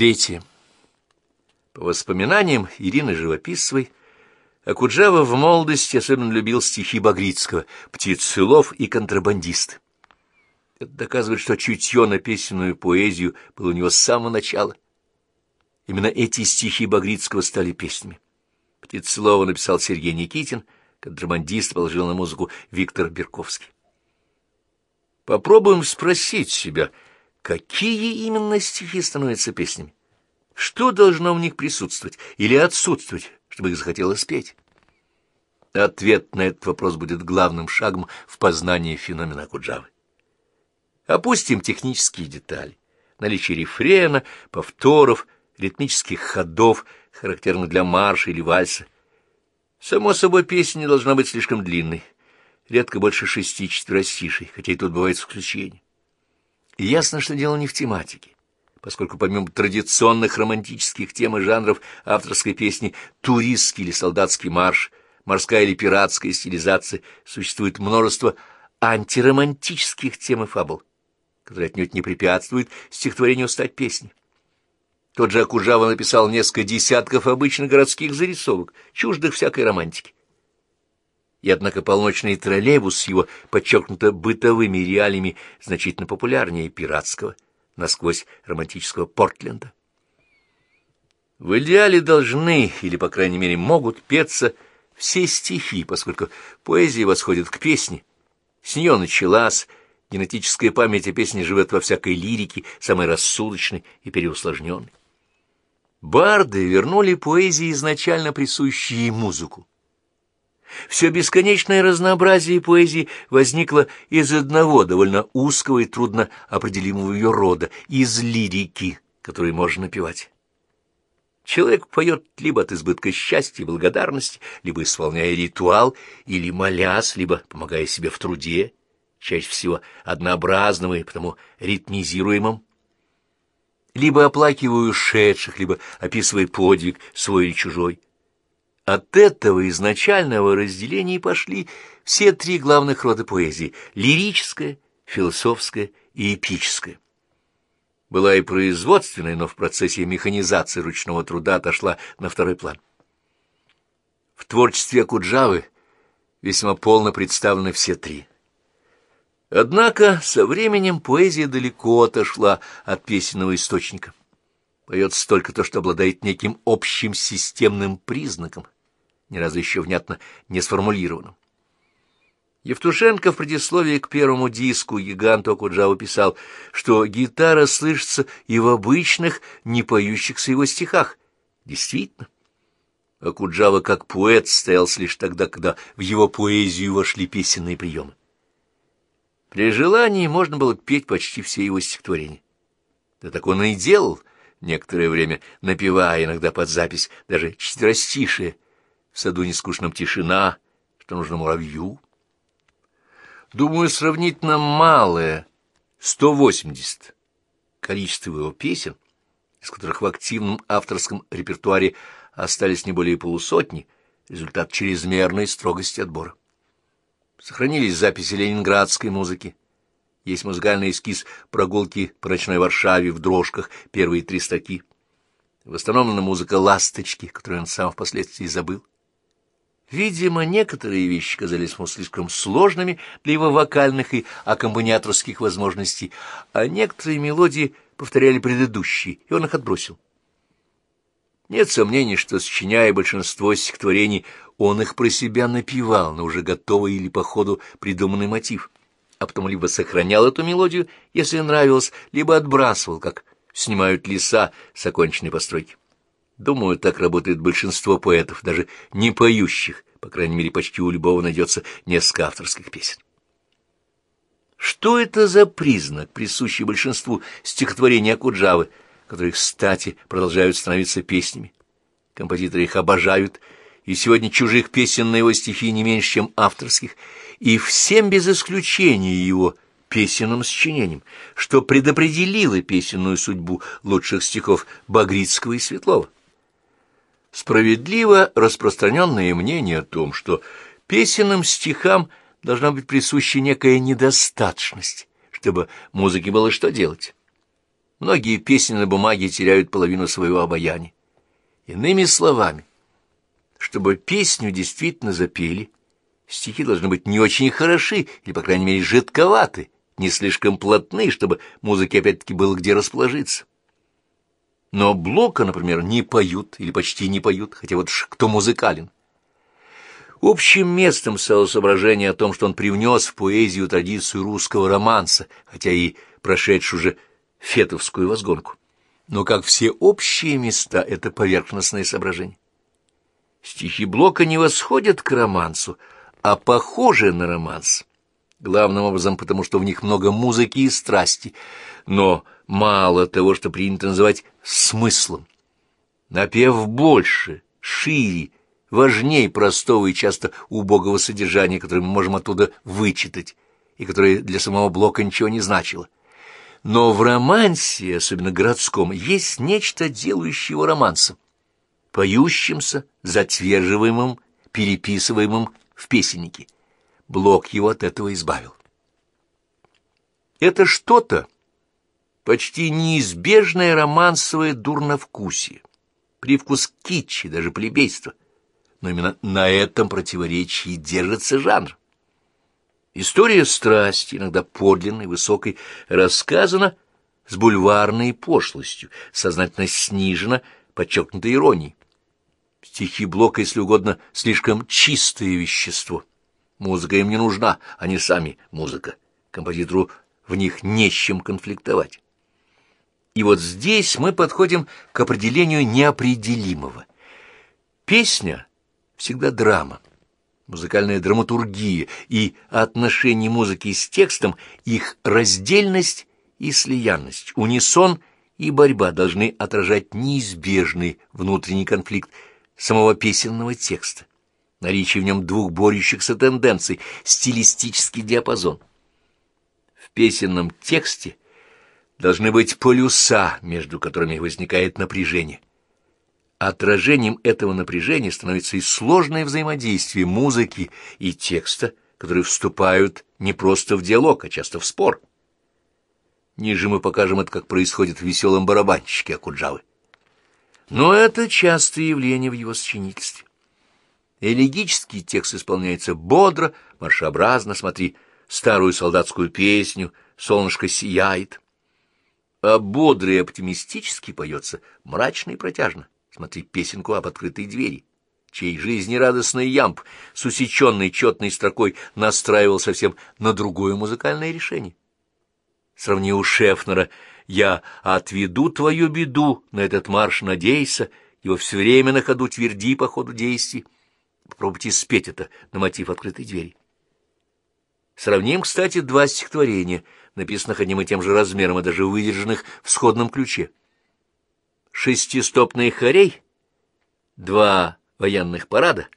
Третье. По воспоминаниям Ирины Живописцевой, Акуджава в молодости особенно любил стихи Багрицкого «Птицелов» и «Контрабандист». Это доказывает, что чутье на песенную поэзию было у него с самого начала. Именно эти стихи Багрицкого стали песнями. Птицелова написал Сергей Никитин, контрабандист положил на музыку Виктор Берковский. Попробуем спросить себя, какие именно стихи становятся песнями? Что должно в них присутствовать или отсутствовать, чтобы их захотелось спеть? Ответ на этот вопрос будет главным шагом в познании феномена Куджавы. Опустим технические детали. Наличие рефрена, повторов, ритмических ходов, характерных для марша или вальса. Само собой, песня не должна быть слишком длинной, редко больше шести четверостишей, хотя и тут бывает исключение. Ясно, что дело не в тематике поскольку помимо традиционных романтических тем и жанров авторской песни туристский или солдатский марш, морская или пиратская стилизация, существует множество антиромантических тем и фабул, которые отнюдь не препятствуют стихотворению стать песней. Тот же Акужава написал несколько десятков обычных городских зарисовок, чуждых всякой романтики. И, однако, полночный троллейбус его подчеркнуто бытовыми реалиями значительно популярнее пиратского – насквозь романтического Портленда. В идеале должны, или, по крайней мере, могут петься все стихи, поскольку поэзия восходит к песне. С нее началась, генетическая память о песне живет во всякой лирике, самой рассудочной и переусложненной. Барды вернули поэзии изначально присущие музыку. Все бесконечное разнообразие поэзии возникло из одного довольно узкого и трудно определимого ее рода, из лирики, которую можно напевать. Человек поет либо от избытка счастья и благодарности, либо исполняя ритуал, или молясь, либо помогая себе в труде, чаще всего однообразного и потому ритмизируемым, либо оплакивая ушедших, либо описывая подвиг свой или чужой. От этого изначального разделения пошли все три главных рода поэзии — лирическая, философская и эпическая. Была и производственная, но в процессе механизации ручного труда отошла на второй план. В творчестве Акуджавы весьма полно представлены все три. Однако со временем поэзия далеко отошла от песенного источника. Поется только то, что обладает неким общим системным признаком — ни разу еще внятно не сформулированным. Евтушенко в предисловии к первому диску гиганту Акуджава писал, что гитара слышится и в обычных, не поющихся его стихах. Действительно. Акуджава как поэт стоялся лишь тогда, когда в его поэзию вошли песенные приемы. При желании можно было петь почти все его стихотворения. Да так он и делал некоторое время, напевая иногда под запись даже четверостишие, в саду нескучном тишина, что нужно муравью. Думаю, сравнительно малое, 180, количество его песен, из которых в активном авторском репертуаре остались не более полусотни, результат чрезмерной строгости отбора. Сохранились записи ленинградской музыки. Есть музыкальный эскиз прогулки по ночной Варшаве в дрожках, первые три строки. Восстановлена музыка «Ласточки», которую он сам впоследствии забыл. Видимо, некоторые вещи казались ему слишком сложными для его вокальных и аккомпаниаторских возможностей, а некоторые мелодии повторяли предыдущие, и он их отбросил. Нет сомнений, что, сочиняя большинство стихотворений, он их про себя напевал на уже готовый или по ходу придуманный мотив, а потом либо сохранял эту мелодию, если нравилось, либо отбрасывал, как снимают леса с оконченной постройки. Думаю, так работает большинство поэтов, даже не поющих, по крайней мере, почти у любого найдется несколько авторских песен. Что это за признак, присущий большинству стихотворений Акуджавы, которые, кстати, продолжают становиться песнями? Композиторы их обожают, и сегодня чужих песен на его стихи не меньше, чем авторских, и всем без исключения его песенным сочинением, что предопределило песенную судьбу лучших стихов Багрицкого и Светлова. Справедливо распространенное мнение о том, что песенным стихам должна быть присуща некая недостаточность, чтобы музыке было что делать. Многие песни на бумаге теряют половину своего обаяния. Иными словами, чтобы песню действительно запели, стихи должны быть не очень хороши или, по крайней мере, жидковаты, не слишком плотны, чтобы музыке опять-таки было где расположиться. Но Блока, например, не поют или почти не поют, хотя вот кто музыкален. Общим местом стало соображение о том, что он привнес в поэзию традицию русского романса, хотя и прошедшую уже фетовскую возгонку. Но, как все общие места, это поверхностное соображение. Стихи Блока не восходят к романсу, а похожи на романс. Главным образом потому, что в них много музыки и страсти, но мало того, что принято называть смыслом. Напев больше, шире, важнее простого и часто убогого содержания, которое мы можем оттуда вычитать, и которое для самого Блока ничего не значило. Но в романсе, особенно городском, есть нечто, делающее его романсом, поющимся, затверживаемым, переписываемым в песеннике. Блок его от этого избавил. Это что-то, почти неизбежное романсовое дурновкусие, привкус китчи, даже плебейства. Но именно на этом противоречии держится жанр. История страсти, иногда подлинной, высокой, рассказана с бульварной пошлостью, сознательно снижена, подчеркнутой иронией. Стихи Блока, если угодно, слишком чистое вещество. Музыка им не нужна, они сами музыка. Композитору в них не с чем конфликтовать. И вот здесь мы подходим к определению неопределимого. Песня всегда драма музыкальная драматургия и отношение музыки с текстом, их раздельность и слиянность, унисон и борьба должны отражать неизбежный внутренний конфликт самого песенного текста, наличие в нем двух борющихся тенденций, стилистический диапазон. В песенном тексте должны быть полюса, между которыми возникает напряжение. Отражением этого напряжения становится и сложное взаимодействие музыки и текста, которые вступают не просто в диалог, а часто в спор. Ниже мы покажем это, как происходит в веселом барабанщике Акуджавы. Но это частое явление в его сочинительстве. Элегический текст исполняется бодро, маршеобразно, смотри, старую солдатскую песню «Солнышко сияет». А бодрый и оптимистически поется мрачно и протяжно. Смотри песенку об открытой двери, чей жизнерадостный ямб с усеченной четной строкой настраивал совсем на другое музыкальное решение. Сравни у Шефнера «Я отведу твою беду, на этот марш надейся, его все время на ходу тверди по ходу действий». Попробуйте спеть это на мотив открытой двери. Сравним, кстати, два стихотворения, написанных одним и тем же размером и даже выдержанных в сходном ключе шестистопный хорей, два военных парада,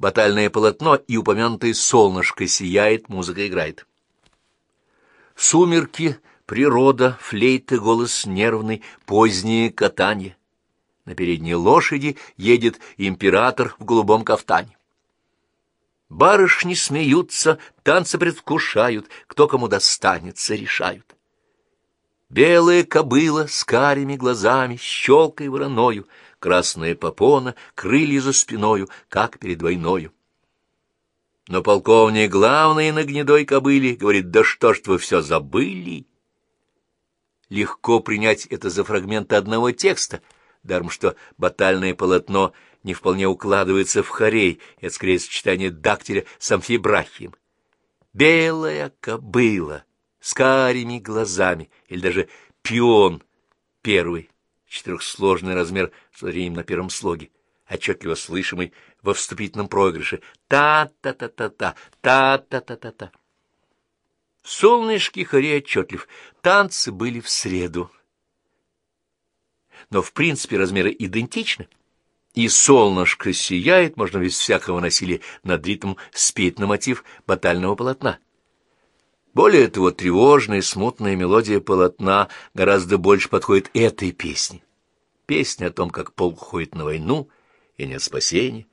батальное полотно и упомянутое солнышко сияет, музыка играет. Сумерки, природа, флейта, голос нервный, позднее катанье. На передней лошади едет император в голубом кафтане. Барышни смеются, танцы предвкушают, кто кому достанется, решают. Белая кобыла с карими глазами, щелкой вороною, красная попона, крылья за спиною, как перед войною. Но полковник главный на гнедой кобыле говорит, да что ж вы все забыли? Легко принять это за фрагменты одного текста, даром что батальное полотно не вполне укладывается в хорей, это скорее сочетание дактиля с амфибрахием. Белая кобыла с карими глазами, или даже пион первый, четырехсложный размер с ударением на первом слоге, отчетливо слышимый во вступительном проигрыше «та-та-та-та-та, та-та-та-та-та». Солнышки хоре отчетлив, танцы были в среду. Но, в принципе, размеры идентичны. И солнышко сияет, можно без всякого насилия над ритмом спеть на мотив батального полотна. Более того, тревожная, смутная мелодия полотна гораздо больше подходит этой песне. Песня о том, как полк ходит на войну, и нет спасения.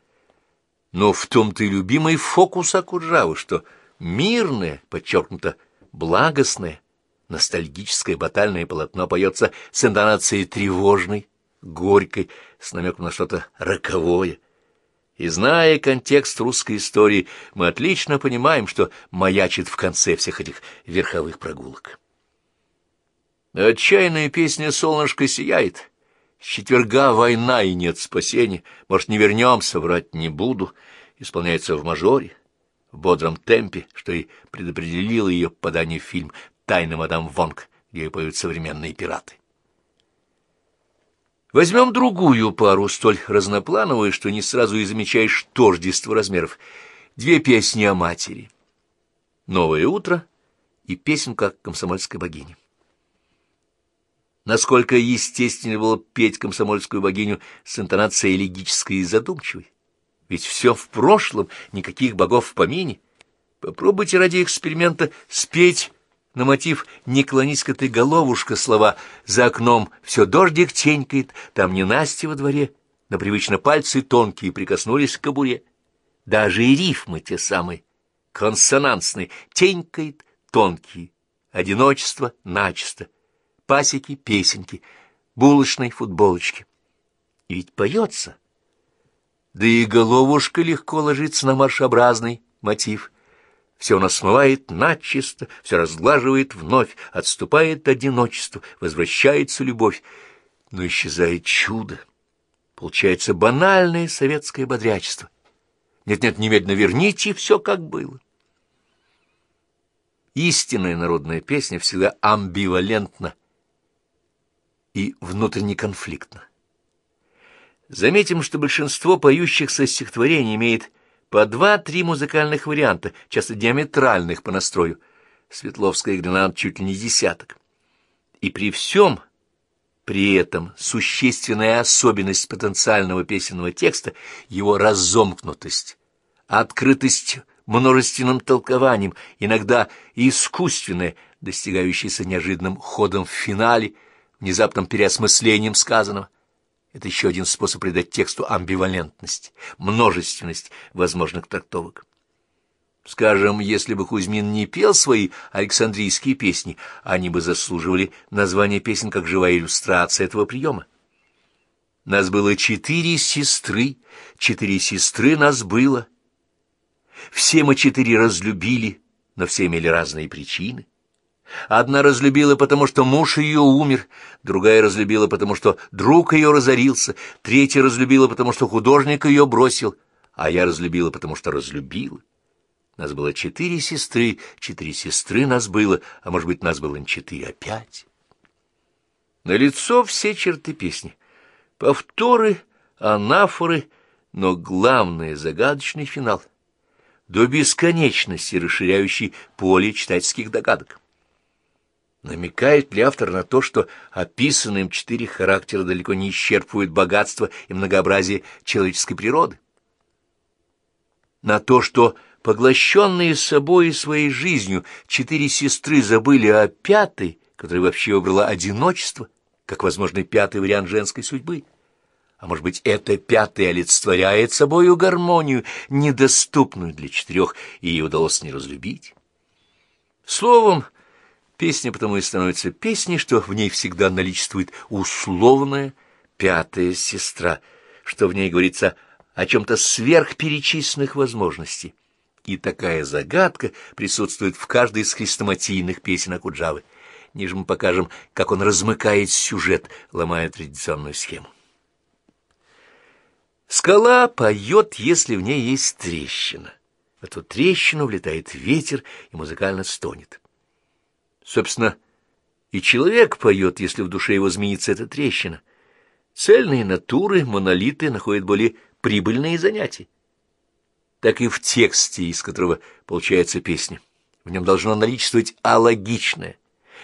Но в том-то и любимый фокус Акуджавы, что мирное, подчеркнуто, благостное, ностальгическое батальное полотно поется с интонацией тревожной, горькой, с намеком на что-то роковое. И зная контекст русской истории, мы отлично понимаем, что маячит в конце всех этих верховых прогулок. Отчаянная песня «Солнышко сияет». С четверга война и нет спасения. Может, не вернемся, врать не буду. Исполняется в мажоре, в бодром темпе, что и предопределило ее попадание в фильм «Тайна мадам Вонг», где поют современные пираты. Возьмем другую пару, столь разноплановую, что не сразу и замечаешь тождество размеров. Две песни о матери. «Новое утро» и песенка комсомольской богини. Насколько естественно было петь комсомольскую богиню с интонацией элегической и задумчивой. Ведь все в прошлом, никаких богов в помине. Попробуйте ради эксперимента спеть на мотив «Не клонись-ка ты, головушка» слова «За окном все дождик тенькает, там не Настя во дворе», но привычно пальцы тонкие прикоснулись к кобуре. Даже и рифмы те самые, консонансные, тенькает, тонкие, одиночество начисто, пасеки, песенки, булочной футболочки. Ведь поется. Да и головушка легко ложится на маршеобразный мотив — все оно смывает начисто, все разглаживает вновь, отступает одиночество, возвращается любовь, но исчезает чудо. Получается банальное советское бодрячество. Нет-нет, немедленно верните все, как было. Истинная народная песня всегда амбивалентна и внутренне конфликтна. Заметим, что большинство поющих со стихотворений имеет по два-три музыкальных варианта, часто диаметральных по настрою. Светловская и Гренад чуть ли не десяток. И при всем при этом существенная особенность потенциального песенного текста — его разомкнутость, открытость множественным толкованием, иногда искусственная, достигающаяся неожиданным ходом в финале, внезапным переосмыслением сказанного — это еще один способ придать тексту амбивалентность, множественность возможных трактовок. Скажем, если бы Кузьмин не пел свои Александрийские песни, они бы заслуживали названия песен как живая иллюстрация этого приема. Нас было четыре сестры, четыре сестры нас было. Все мы четыре разлюбили, но все имели разные причины. Одна разлюбила, потому что муж ее умер, другая разлюбила, потому что друг ее разорился, третья разлюбила, потому что художник ее бросил, а я разлюбила, потому что разлюбила. Нас было четыре сестры, четыре сестры нас было, а может быть, нас было не четыре, а пять. На лицо все черты песни. Повторы, анафоры, но главное — загадочный финал. До бесконечности расширяющий поле читательских догадок. Намекает ли автор на то, что описанные им четыре характера далеко не исчерпывают богатство и многообразие человеческой природы? На то, что поглощенные собой и своей жизнью четыре сестры забыли о пятой, которая вообще выбрала одиночество, как возможный пятый вариант женской судьбы? А может быть, это пятое олицетворяет собою гармонию, недоступную для четырех, и ей удалось не разлюбить? Словом, Песня потому и становится песней, что в ней всегда наличествует условная пятая сестра, что в ней говорится о чем-то сверхперечисленных возможностей. И такая загадка присутствует в каждой из хрестоматийных песен Акуджавы. Ниже мы покажем, как он размыкает сюжет, ломая традиционную схему. Скала поет, если в ней есть трещина. В эту трещину влетает ветер и музыкально стонет. Собственно, и человек поет, если в душе его змеится эта трещина. Цельные натуры, монолиты находят более прибыльные занятия. Так и в тексте, из которого получается песня. В нем должно наличествовать алогичное,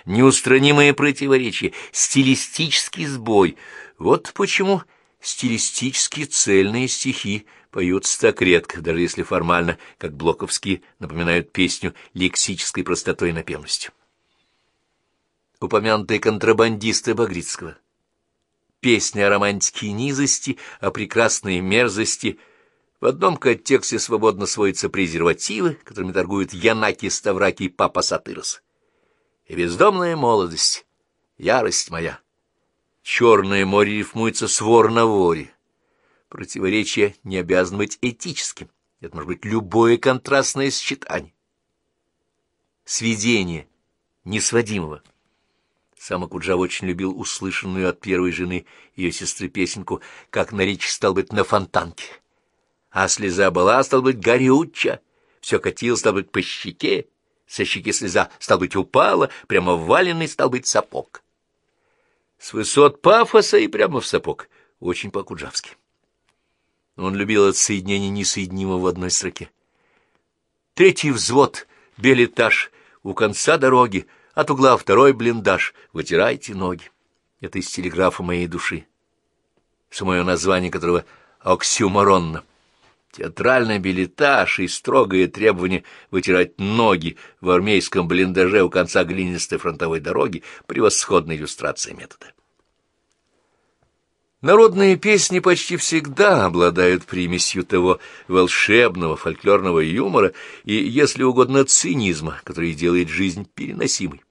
неустранимое противоречие, стилистический сбой. Вот почему стилистически цельные стихи поются так редко, даже если формально, как блоковские, напоминают песню лексической простотой и напевностью упомянутые контрабандисты Багрицкого. Песня о романтике низости, о прекрасной мерзости. В одном контексте свободно сводятся презервативы, которыми торгуют Янаки, Ставраки и Папа Сатырос. и бездомная молодость, ярость моя. Черное море рифмуется с вор на воре. Противоречие не обязано быть этическим. Это может быть любое контрастное сочетание. Сведение несводимого. Сам Акуджав очень любил услышанную от первой жены ее сестры песенку «Как на речь стал быть на фонтанке». А слеза была, стал быть, горюча, все катилось, стал быть, по щеке, со щеки слеза, стал быть, упала, прямо валенный, стал быть, сапог. С высот пафоса и прямо в сапог, очень по-куджавски. Он любил от соединения несоединимого в одной строке. Третий взвод, белетаж, у конца дороги, от угла второй блиндаж, вытирайте ноги. Это из телеграфа моей души, самое название которого оксюморонно. Театральный билетаж и строгое требование вытирать ноги в армейском блиндаже у конца глинистой фронтовой дороги — превосходная иллюстрация метода. Народные песни почти всегда обладают примесью того волшебного фольклорного юмора и, если угодно, цинизма, который делает жизнь переносимой.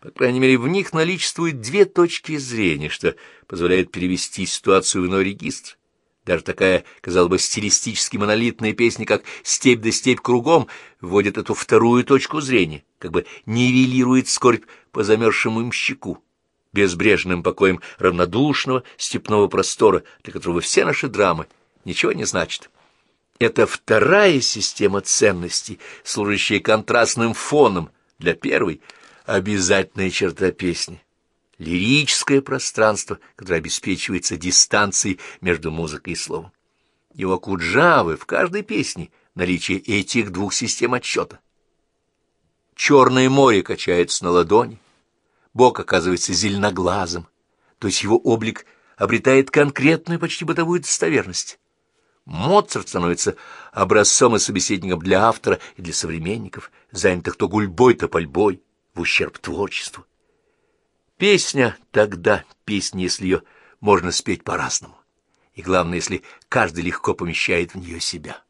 По крайней мере, в них наличествуют две точки зрения, что позволяет перевести ситуацию в иной регистр. Даже такая, казалось бы, стилистически монолитная песня, как «Степь да степь кругом», вводит эту вторую точку зрения, как бы нивелирует скорбь по замерзшему имщику, безбрежным покоем равнодушного степного простора, для которого все наши драмы ничего не значат. Это вторая система ценностей, служащая контрастным фоном для первой, обязательная черта песни лирическое пространство, которое обеспечивается дистанцией между музыкой и словом. И у Акуджавы в каждой песне наличие этих двух систем отсчета. Черное море качается на ладони, Бог оказывается зеленоглазым, то есть его облик обретает конкретную, почти бытовую достоверность. Моцарт становится образцом и собеседником для автора и для современников, занятых то гульбой, то пальбой, в ущерб творчеству. Песня тогда, песня, если ее можно спеть по-разному. И главное, если каждый легко помещает в нее себя.